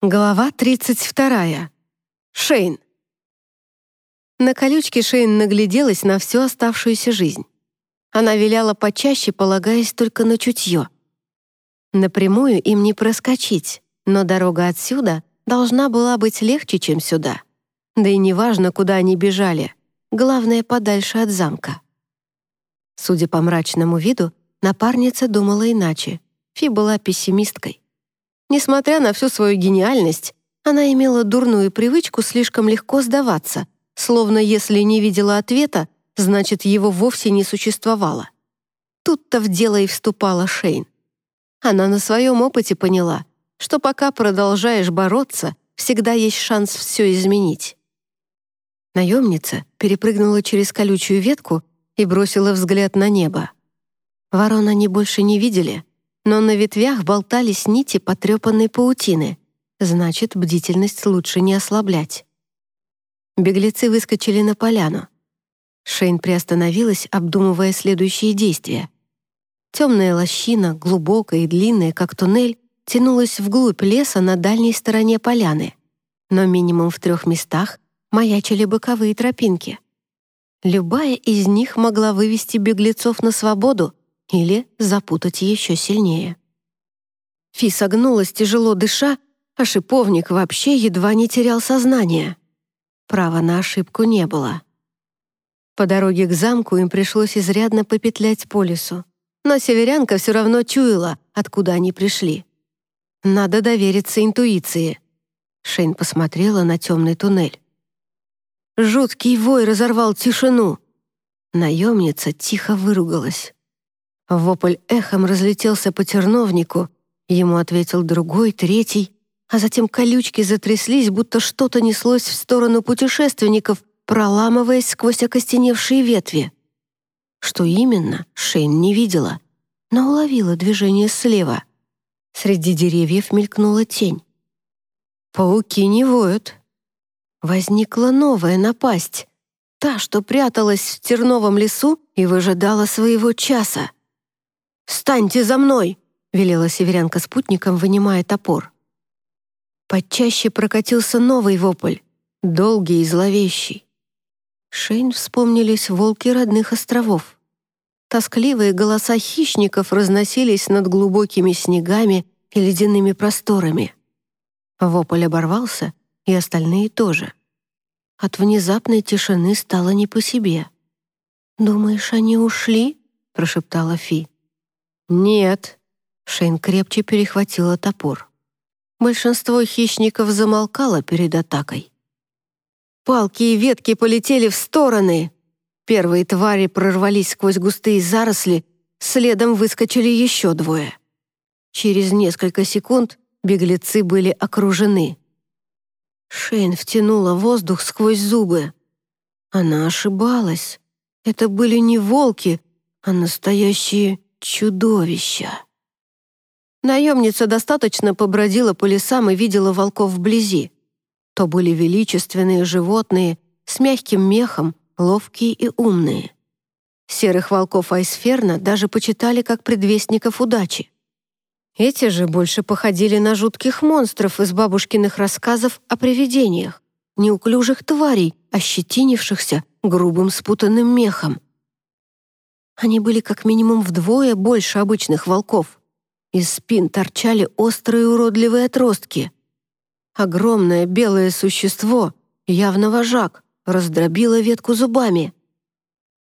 Глава 32. Шейн. На колючке Шейн нагляделась на всю оставшуюся жизнь. Она виляла почаще, полагаясь только на чутье. Напрямую им не проскочить, но дорога отсюда должна была быть легче, чем сюда. Да и неважно, куда они бежали, главное, подальше от замка. Судя по мрачному виду, напарница думала иначе. Фи была пессимисткой. Несмотря на всю свою гениальность, она имела дурную привычку слишком легко сдаваться, словно если не видела ответа, значит, его вовсе не существовало. Тут-то в дело и вступала Шейн. Она на своем опыте поняла, что пока продолжаешь бороться, всегда есть шанс все изменить. Наемница перепрыгнула через колючую ветку и бросила взгляд на небо. Ворон они больше не видели, но на ветвях болтались нити потрепанной паутины. Значит, бдительность лучше не ослаблять. Беглецы выскочили на поляну. Шейн приостановилась, обдумывая следующие действия. Темная лощина, глубокая и длинная, как туннель, тянулась вглубь леса на дальней стороне поляны. Но минимум в трех местах маячили боковые тропинки. Любая из них могла вывести беглецов на свободу, или запутать еще сильнее. Фи согнулась, тяжело дыша, а шиповник вообще едва не терял сознание. Права на ошибку не было. По дороге к замку им пришлось изрядно попетлять по лесу, но северянка все равно чуяла, откуда они пришли. Надо довериться интуиции. Шейн посмотрела на темный туннель. Жуткий вой разорвал тишину. Наемница тихо выругалась. Вопль эхом разлетелся по терновнику, ему ответил другой, третий, а затем колючки затряслись, будто что-то неслось в сторону путешественников, проламываясь сквозь окостеневшие ветви. Что именно, Шейн не видела, но уловила движение слева. Среди деревьев мелькнула тень. Пауки не воют. Возникла новая напасть, та, что пряталась в терновом лесу и выжидала своего часа. «Встаньте за мной!» — велела северянка спутником, вынимая топор. Почаще прокатился новый вопль, долгий и зловещий. Шейн вспомнились волки родных островов. Тоскливые голоса хищников разносились над глубокими снегами и ледяными просторами. Вопль оборвался, и остальные тоже. От внезапной тишины стало не по себе. «Думаешь, они ушли?» — прошептала Фи. «Нет». Шейн крепче перехватила топор. Большинство хищников замолкало перед атакой. Палки и ветки полетели в стороны. Первые твари прорвались сквозь густые заросли, следом выскочили еще двое. Через несколько секунд беглецы были окружены. Шейн втянула воздух сквозь зубы. Она ошибалась. Это были не волки, а настоящие чудовища. Наемница достаточно побродила по лесам и видела волков вблизи. То были величественные животные с мягким мехом, ловкие и умные. Серых волков Айсферна даже почитали как предвестников удачи. Эти же больше походили на жутких монстров из бабушкиных рассказов о привидениях, неуклюжих тварей, ощетинившихся грубым спутанным мехом. Они были как минимум вдвое больше обычных волков. Из спин торчали острые уродливые отростки. Огромное белое существо, явно вожак, раздробило ветку зубами.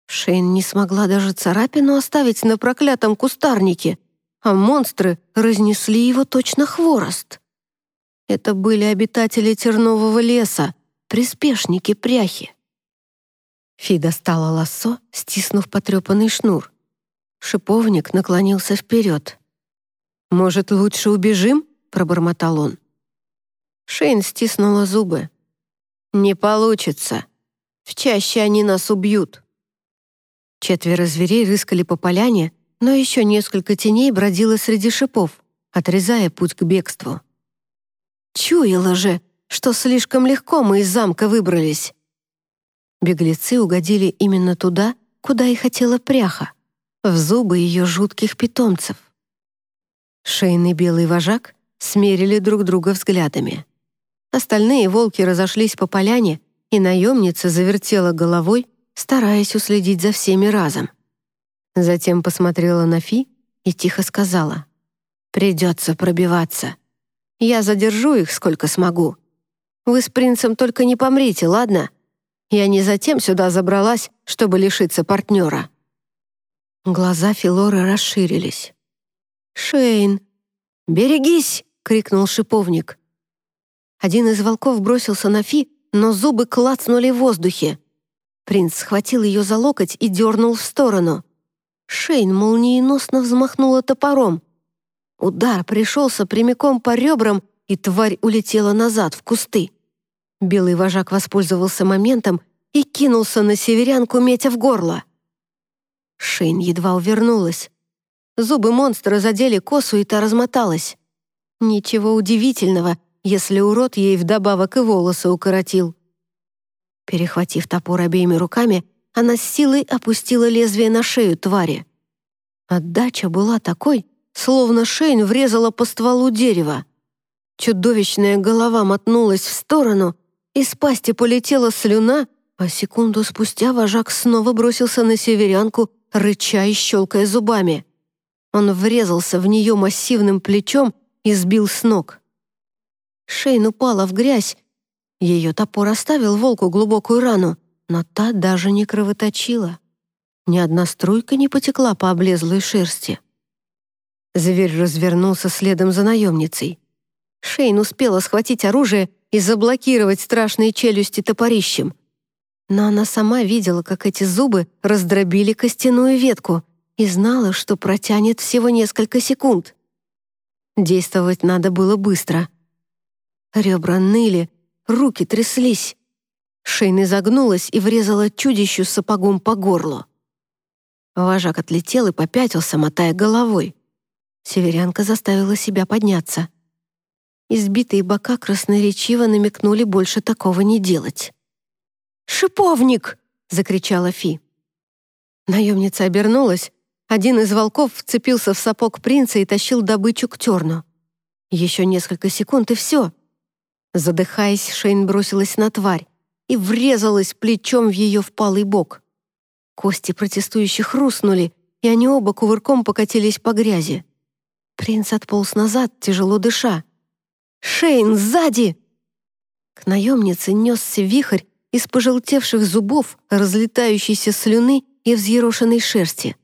Шейн не смогла даже царапину оставить на проклятом кустарнике, а монстры разнесли его точно хворост. Это были обитатели тернового леса, приспешники пряхи. Фи достала лассо, стиснув потрепанный шнур. Шиповник наклонился вперед. «Может, лучше убежим?» — пробормотал он. Шейн стиснула зубы. «Не получится. В чаще они нас убьют». Четверо зверей рыскали по поляне, но еще несколько теней бродило среди шипов, отрезая путь к бегству. «Чуяла же, что слишком легко мы из замка выбрались. Беглецы угодили именно туда, куда и хотела пряха, в зубы ее жутких питомцев. Шейный белый вожак смерили друг друга взглядами. Остальные волки разошлись по поляне, и наемница завертела головой, стараясь уследить за всеми разом. Затем посмотрела на Фи и тихо сказала, «Придется пробиваться. Я задержу их, сколько смогу. Вы с принцем только не помрите, ладно? Я не затем сюда забралась, чтобы лишиться партнера». Глаза Филоры расширились. «Шейн!» «Берегись!» — крикнул шиповник. Один из волков бросился на Фи, но зубы клацнули в воздухе. Принц схватил ее за локоть и дернул в сторону. Шейн молниеносно взмахнула топором. Удар пришелся прямиком по ребрам, и тварь улетела назад, в кусты. Белый вожак воспользовался моментом и кинулся на северянку, метя в горло. Шейн едва увернулась. Зубы монстра задели косу, и та размоталась. Ничего удивительного, если урод ей вдобавок и волосы укоротил. Перехватив топор обеими руками, она с силой опустила лезвие на шею твари. Отдача была такой, словно Шейн врезала по стволу дерева. Чудовищная голова мотнулась в сторону, из пасти полетела слюна, а секунду спустя вожак снова бросился на северянку, рыча и щелкая зубами. Он врезался в нее массивным плечом и сбил с ног. Шейн упала в грязь. Ее топор оставил волку глубокую рану, но та даже не кровоточила. Ни одна струйка не потекла по облезлой шерсти. Зверь развернулся следом за наемницей. Шейн успела схватить оружие и заблокировать страшные челюсти топорищем. Но она сама видела, как эти зубы раздробили костяную ветку и знала, что протянет всего несколько секунд. Действовать надо было быстро. Ребра ныли, руки тряслись. Шейн изогнулась и врезала чудищу сапогом по горлу. Вожак отлетел и попятился, мотая головой. Северянка заставила себя подняться. Избитые бока красноречиво намекнули больше такого не делать. «Шиповник!» — закричала Фи. Наемница обернулась. Один из волков вцепился в сапог принца и тащил добычу к терну. Еще несколько секунд, и все. Задыхаясь, Шейн бросилась на тварь и врезалась плечом в ее впалый бок. Кости протестующих хрустнули, и они оба кувырком покатились по грязи. Принц отполз назад, тяжело дыша. «Шейн, сзади!» К наемнице несся вихрь из пожелтевших зубов, разлетающейся слюны и взъерошенной шерсти.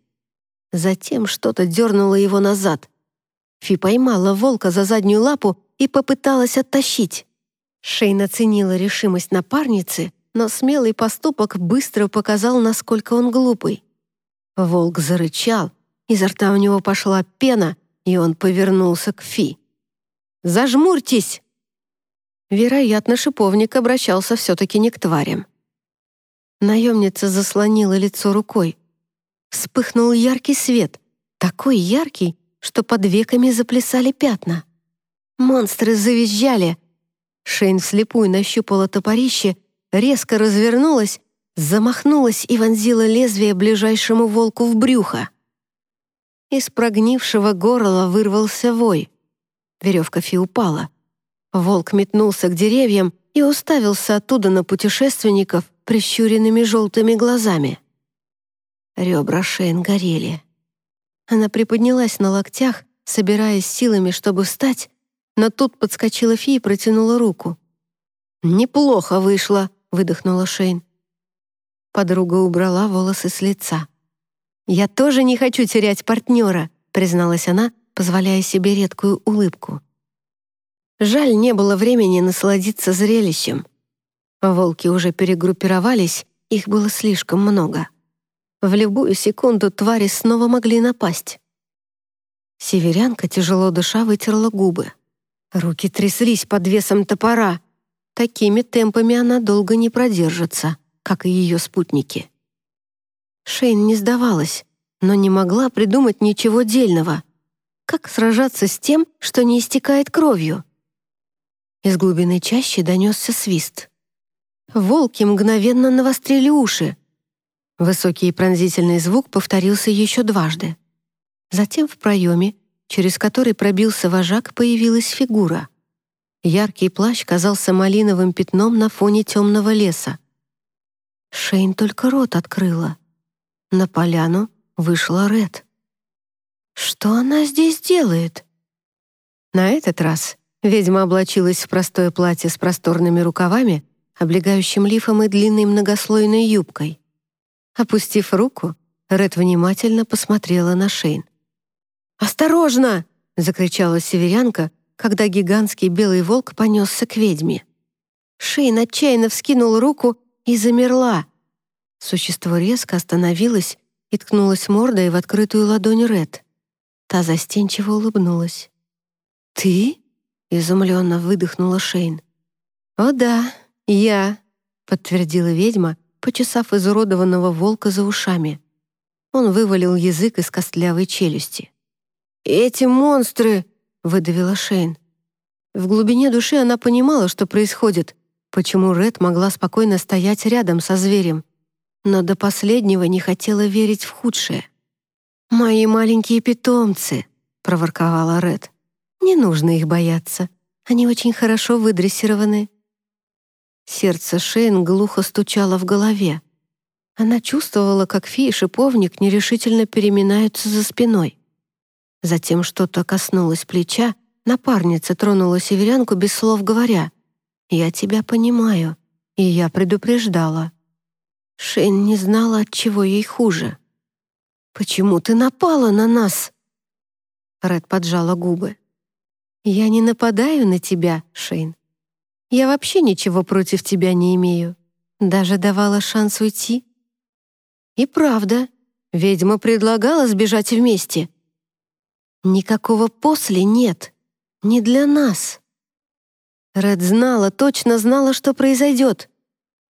Затем что-то дернуло его назад. Фи поймала волка за заднюю лапу и попыталась оттащить. Шейн оценила решимость напарницы, но смелый поступок быстро показал, насколько он глупый. Волк зарычал, изо рта у него пошла пена, и он повернулся к Фи. «Зажмурьтесь!» Вероятно, шиповник обращался все-таки не к тварям. Наемница заслонила лицо рукой. Вспыхнул яркий свет, такой яркий, что под веками заплясали пятна. Монстры завизжали, Шейн вслепую нащупала топорище, резко развернулась, замахнулась и вонзила лезвие ближайшему волку в брюхо. Из прогнившего горла вырвался вой. Веревка Фи упала. Волк метнулся к деревьям и уставился оттуда на путешественников прищуренными желтыми глазами. Ребра Шейн горели. Она приподнялась на локтях, собираясь силами, чтобы встать, но тут подскочила Фи и протянула руку. «Неплохо вышло», — выдохнула Шейн. Подруга убрала волосы с лица. «Я тоже не хочу терять партнера», — призналась она, позволяя себе редкую улыбку. Жаль, не было времени насладиться зрелищем. Волки уже перегруппировались, их было слишком много. В любую секунду твари снова могли напасть. Северянка, тяжело дыша, вытерла губы. Руки тряслись под весом топора. Такими темпами она долго не продержится, как и ее спутники. Шейн не сдавалась, но не могла придумать ничего дельного. Как сражаться с тем, что не истекает кровью? Из глубины чащи донесся свист. Волки мгновенно навострили уши. Высокий и пронзительный звук повторился еще дважды. Затем в проеме через который пробился вожак, появилась фигура. Яркий плащ казался малиновым пятном на фоне темного леса. Шейн только рот открыла. На поляну вышла Ред. Что она здесь делает? На этот раз ведьма облачилась в простое платье с просторными рукавами, облегающим лифом и длинной многослойной юбкой. Опустив руку, Ред внимательно посмотрела на Шейн. «Осторожно!» — закричала северянка, когда гигантский белый волк понесся к ведьме. Шейн отчаянно вскинул руку и замерла. Существо резко остановилось и ткнулось мордой в открытую ладонь Ред. Та застенчиво улыбнулась. «Ты?» — изумленно выдохнула Шейн. «О да, я», — подтвердила ведьма, почесав изуродованного волка за ушами. Он вывалил язык из костлявой челюсти. «Эти монстры!» — выдавила Шейн. В глубине души она понимала, что происходит, почему Ред могла спокойно стоять рядом со зверем, но до последнего не хотела верить в худшее. «Мои маленькие питомцы!» — проворковала Ред. «Не нужно их бояться. Они очень хорошо выдрессированы». Сердце Шейн глухо стучало в голове. Она чувствовала, как Фи и Шиповник нерешительно переминаются за спиной. Затем что-то коснулось плеча, напарница тронула северянку без слов говоря. «Я тебя понимаю, и я предупреждала». Шейн не знала, от чего ей хуже. «Почему ты напала на нас?» Ред поджала губы. «Я не нападаю на тебя, Шейн. Я вообще ничего против тебя не имею. Даже давала шанс уйти. И правда, ведьма предлагала сбежать вместе. Никакого «после» нет. Не для нас. Ред знала, точно знала, что произойдет.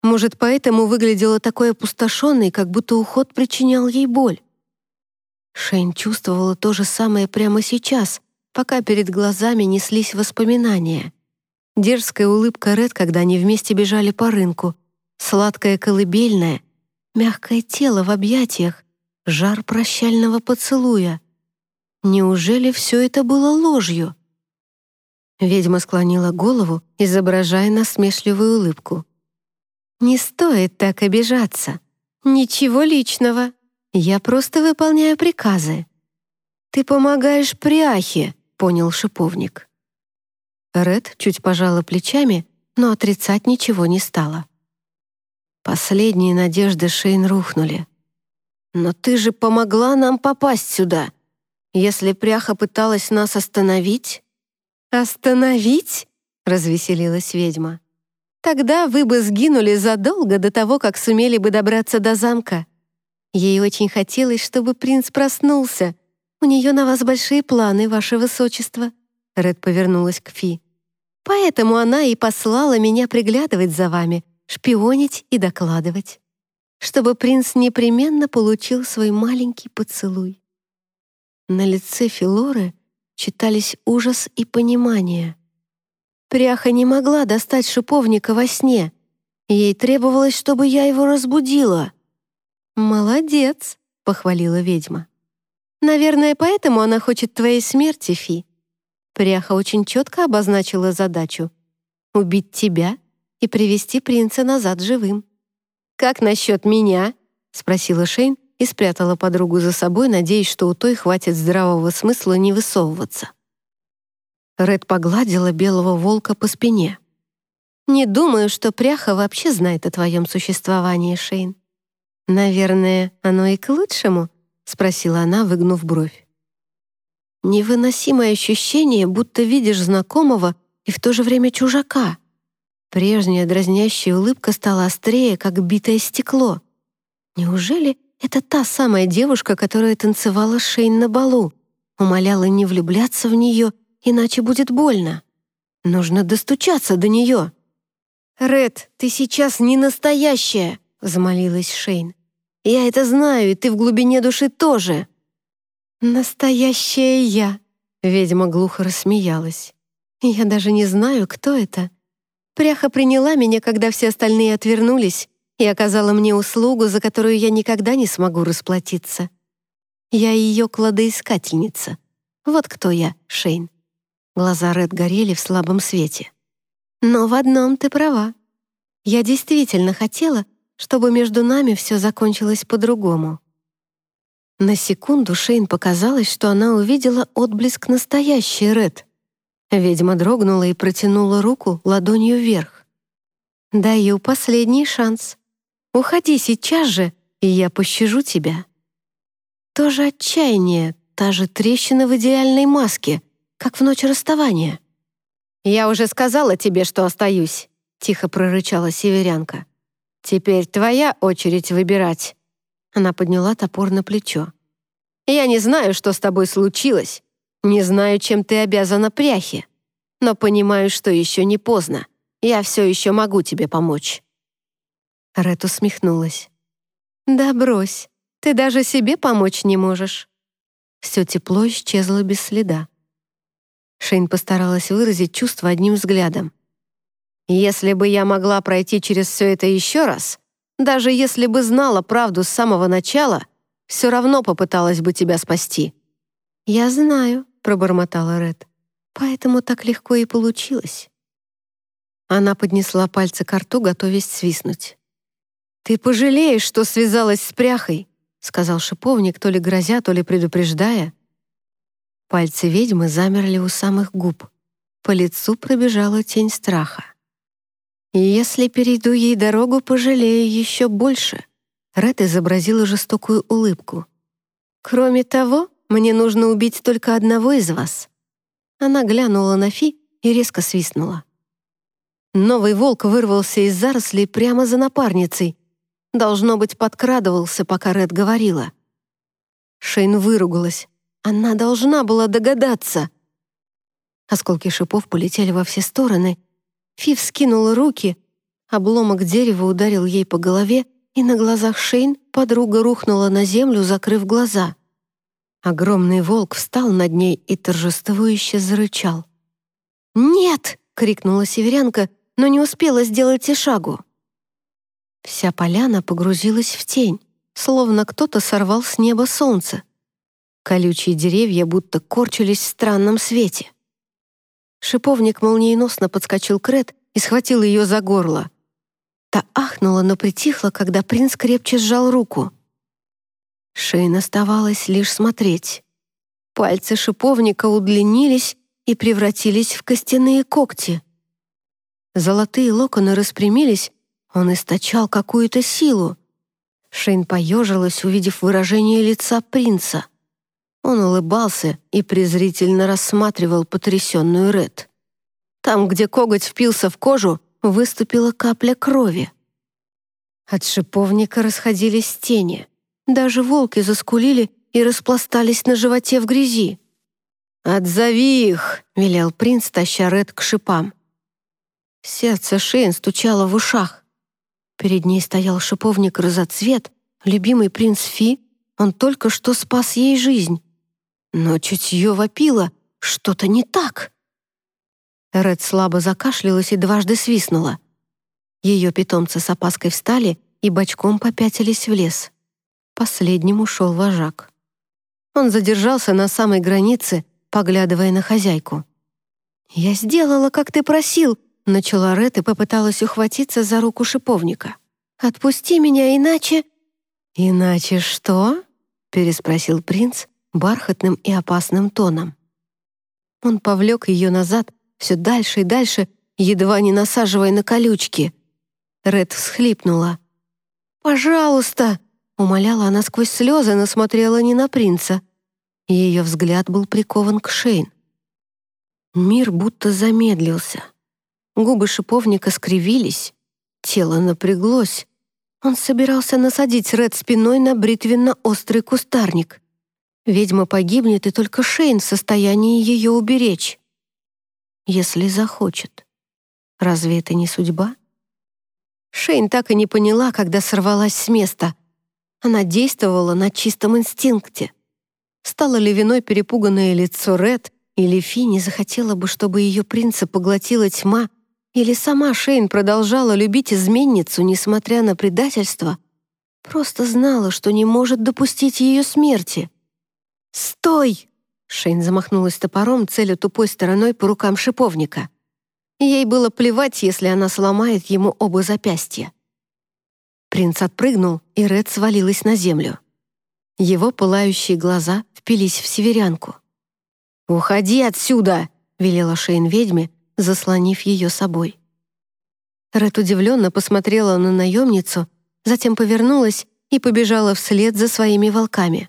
Может, поэтому выглядела такой опустошенной, как будто уход причинял ей боль. Шейн чувствовала то же самое прямо сейчас, пока перед глазами неслись воспоминания. Дерзкая улыбка Ред, когда они вместе бежали по рынку, сладкая колыбельная, мягкое тело в объятиях, жар прощального поцелуя. Неужели все это было ложью? Ведьма склонила голову, изображая насмешливую улыбку. «Не стоит так обижаться. Ничего личного. Я просто выполняю приказы». «Ты помогаешь пряхе», — понял шиповник. Ред чуть пожала плечами, но отрицать ничего не стала. Последние надежды Шейн рухнули. «Но ты же помогла нам попасть сюда. Если пряха пыталась нас остановить...» «Остановить?» — развеселилась ведьма. «Тогда вы бы сгинули задолго до того, как сумели бы добраться до замка. Ей очень хотелось, чтобы принц проснулся. У нее на вас большие планы, ваше высочество». Ред повернулась к Фи. «Поэтому она и послала меня приглядывать за вами, шпионить и докладывать, чтобы принц непременно получил свой маленький поцелуй. На лице Филоры читались ужас и понимание. Пряха не могла достать шиповника во сне. Ей требовалось, чтобы я его разбудила. «Молодец», — похвалила ведьма. «Наверное, поэтому она хочет твоей смерти, Фи». Пряха очень четко обозначила задачу — убить тебя и привести принца назад живым. «Как насчет меня?» — спросила Шейн и спрятала подругу за собой, надеясь, что у той хватит здравого смысла не высовываться. Ред погладила белого волка по спине. «Не думаю, что пряха вообще знает о твоем существовании, Шейн». «Наверное, оно и к лучшему?» — спросила она, выгнув бровь. Невыносимое ощущение, будто видишь знакомого и в то же время чужака — Прежняя дразнящая улыбка стала острее, как битое стекло. Неужели это та самая девушка, которая танцевала Шейн на балу? Умоляла не влюбляться в нее, иначе будет больно. Нужно достучаться до нее. «Ред, ты сейчас не настоящая!» — взмолилась Шейн. «Я это знаю, и ты в глубине души тоже!» «Настоящая я!» — ведьма глухо рассмеялась. «Я даже не знаю, кто это, Пряха приняла меня, когда все остальные отвернулись, и оказала мне услугу, за которую я никогда не смогу расплатиться. Я ее кладоискательница. Вот кто я, Шейн». Глаза Ред горели в слабом свете. «Но в одном ты права. Я действительно хотела, чтобы между нами все закончилось по-другому». На секунду Шейн показалось, что она увидела отблеск настоящей Ред. Ведьма дрогнула и протянула руку ладонью вверх. «Даю последний шанс. Уходи сейчас же, и я пощажу тебя». То же отчаяние, та же трещина в идеальной маске, как в ночь расставания. «Я уже сказала тебе, что остаюсь», — тихо прорычала северянка. «Теперь твоя очередь выбирать». Она подняла топор на плечо. «Я не знаю, что с тобой случилось, не знаю, чем ты обязана пряхе, но понимаю, что еще не поздно. Я все еще могу тебе помочь». Ред усмехнулась. «Да брось, ты даже себе помочь не можешь». Все тепло исчезло без следа. Шейн постаралась выразить чувство одним взглядом. «Если бы я могла пройти через все это еще раз, даже если бы знала правду с самого начала, все равно попыталась бы тебя спасти». «Я знаю», — пробормотала Ред. «Поэтому так легко и получилось». Она поднесла пальцы к рту, готовясь свистнуть. «Ты пожалеешь, что связалась с пряхой», — сказал шиповник, то ли грозя, то ли предупреждая. Пальцы ведьмы замерли у самых губ. По лицу пробежала тень страха. «Если перейду ей дорогу, пожалею еще больше», — Ред изобразила жестокую улыбку. «Кроме того, мне нужно убить только одного из вас». Она глянула на Фи и резко свистнула. Новый волк вырвался из зарослей прямо за напарницей. Должно быть, подкрадывался, пока Ред говорила. Шейн выругалась. Она должна была догадаться. Осколки шипов полетели во все стороны. Фив скинула руки, обломок дерева ударил ей по голове, и на глазах Шейн подруга рухнула на землю, закрыв глаза. Огромный волк встал над ней и торжествующе зарычал. «Нет!» — крикнула северянка, но не успела сделать и шагу. Вся поляна погрузилась в тень, словно кто-то сорвал с неба солнце. Колючие деревья будто корчились в странном свете. Шиповник молниеносно подскочил к Ред и схватил ее за горло. Та ахнула, но притихла, когда принц крепче сжал руку. Шейн оставалось лишь смотреть. Пальцы шиповника удлинились и превратились в костяные когти. Золотые локоны распрямились, он источал какую-то силу. Шейн поежилась, увидев выражение лица принца. Он улыбался и презрительно рассматривал потрясенную Ред. Там, где коготь впился в кожу, выступила капля крови. От шиповника расходились тени. Даже волки заскулили и распластались на животе в грязи. «Отзови их!» — велел принц, таща Ред к шипам. Сердце Шейн стучало в ушах. Перед ней стоял шиповник разоцвет, любимый принц Фи. Он только что спас ей жизнь. Но чутье вопило, что-то не так. Ред слабо закашлялась и дважды свистнула. Ее питомцы с опаской встали и бочком попятились в лес. Последним ушел вожак. Он задержался на самой границе, поглядывая на хозяйку. «Я сделала, как ты просил», Начала Ред и попыталась ухватиться за руку шиповника. «Отпусти меня, иначе...» «Иначе что?» — переспросил принц бархатным и опасным тоном. Он повлек ее назад, все дальше и дальше, едва не насаживая на колючки. Ред всхлипнула. «Пожалуйста!» — умоляла она сквозь слезы, но смотрела не на принца. Ее взгляд был прикован к Шейн. Мир будто замедлился. Губы шиповника скривились, тело напряглось. Он собирался насадить Ред спиной на бритвенно-острый кустарник. Ведьма погибнет, и только Шейн в состоянии ее уберечь. Если захочет. Разве это не судьба? Шейн так и не поняла, когда сорвалась с места. Она действовала на чистом инстинкте. Стало ли виной перепуганное лицо Ред, или Фи не захотела бы, чтобы ее принца поглотила тьма, или сама Шейн продолжала любить изменницу, несмотря на предательство, просто знала, что не может допустить ее смерти. «Стой!» Шейн замахнулась топором, целя тупой стороной по рукам шиповника. Ей было плевать, если она сломает ему оба запястья. Принц отпрыгнул, и Ред свалилась на землю. Его пылающие глаза впились в северянку. «Уходи отсюда!» — велела Шейн ведьме, заслонив ее собой. Ред удивленно посмотрела на наемницу, затем повернулась и побежала вслед за своими волками.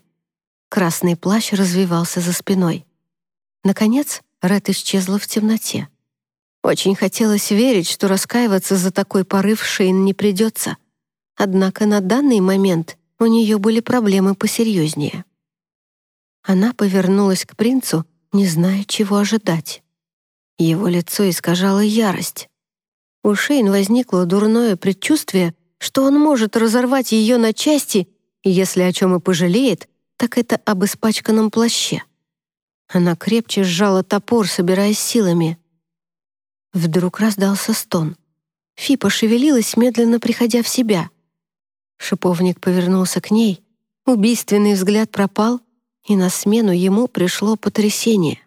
Красный плащ развивался за спиной. Наконец, Ред исчезла в темноте. Очень хотелось верить, что раскаиваться за такой порыв Шейн не придется. Однако на данный момент у нее были проблемы посерьезнее. Она повернулась к принцу, не зная, чего ожидать. Его лицо искажало ярость. У Шейн возникло дурное предчувствие, что он может разорвать ее на части, если о чем и пожалеет, так это об испачканном плаще. Она крепче сжала топор, собираясь силами. Вдруг раздался стон. Фи пошевелилась, медленно приходя в себя. Шиповник повернулся к ней, убийственный взгляд пропал, и на смену ему пришло потрясение.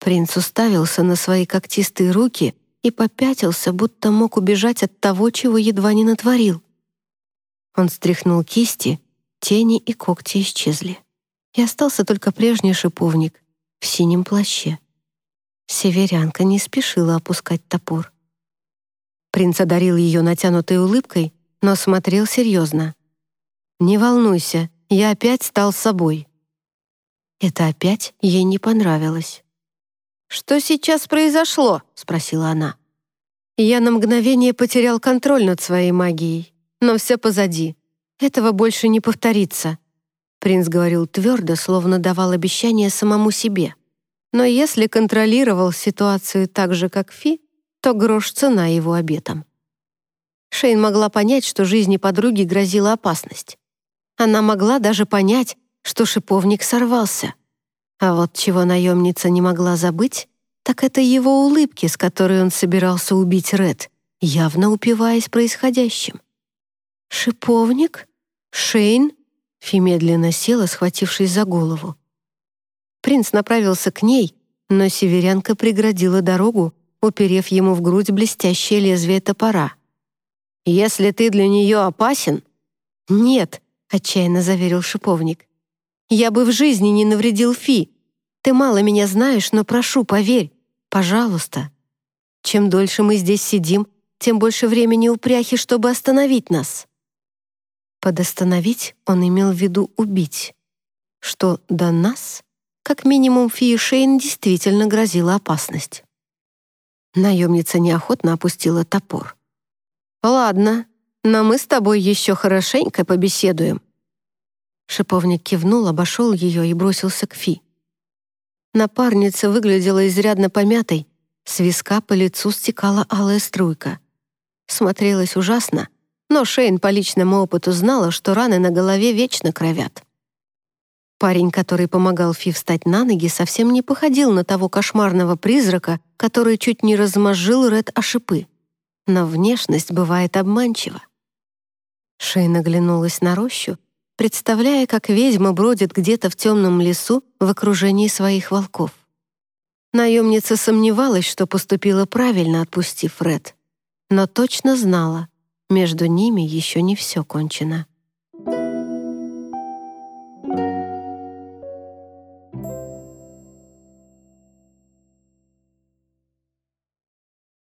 Принц уставился на свои когтистые руки и попятился, будто мог убежать от того, чего едва не натворил. Он стряхнул кисти, тени и когти исчезли. И остался только прежний шиповник в синем плаще. Северянка не спешила опускать топор. Принц одарил ее натянутой улыбкой, но смотрел серьезно. «Не волнуйся, я опять стал собой». Это опять ей не понравилось. «Что сейчас произошло?» — спросила она. Я на мгновение потерял контроль над своей магией, но все позади. Этого больше не повторится. Принц говорил твердо, словно давал обещание самому себе. Но если контролировал ситуацию так же, как Фи, то грош цена его обетам. Шейн могла понять, что жизни подруги грозила опасность. Она могла даже понять, что шиповник сорвался. А вот чего наемница не могла забыть, так это его улыбки, с которой он собирался убить Ред, явно упиваясь происходящим. «Шиповник? Шейн?» Фи медленно села, схватившись за голову. Принц направился к ней, но северянка преградила дорогу, уперев ему в грудь блестящее лезвие топора. «Если ты для нее опасен...» «Нет», — отчаянно заверил шиповник. «Я бы в жизни не навредил Фи. Ты мало меня знаешь, но прошу, поверь, пожалуйста. Чем дольше мы здесь сидим, тем больше времени у пряхи, чтобы остановить нас». Под «остановить» он имел в виду «убить». Что до нас как минимум Фии Шейн действительно грозила опасность. Наемница неохотно опустила топор. «Ладно, но мы с тобой еще хорошенько побеседуем». Шиповник кивнул, обошел ее и бросился к Фи. Напарница выглядела изрядно помятой, с виска по лицу стекала алая струйка. Смотрелась ужасно, но Шейн по личному опыту знала, что раны на голове вечно кровят. Парень, который помогал Фи встать на ноги, совсем не походил на того кошмарного призрака, который чуть не размозжил Ред о шипы. Но внешность бывает обманчива. Шейн оглянулась на рощу, представляя, как ведьма бродит где-то в темном лесу в окружении своих волков. Наемница сомневалась, что поступила правильно, отпустив Ред, но точно знала, между ними еще не все кончено.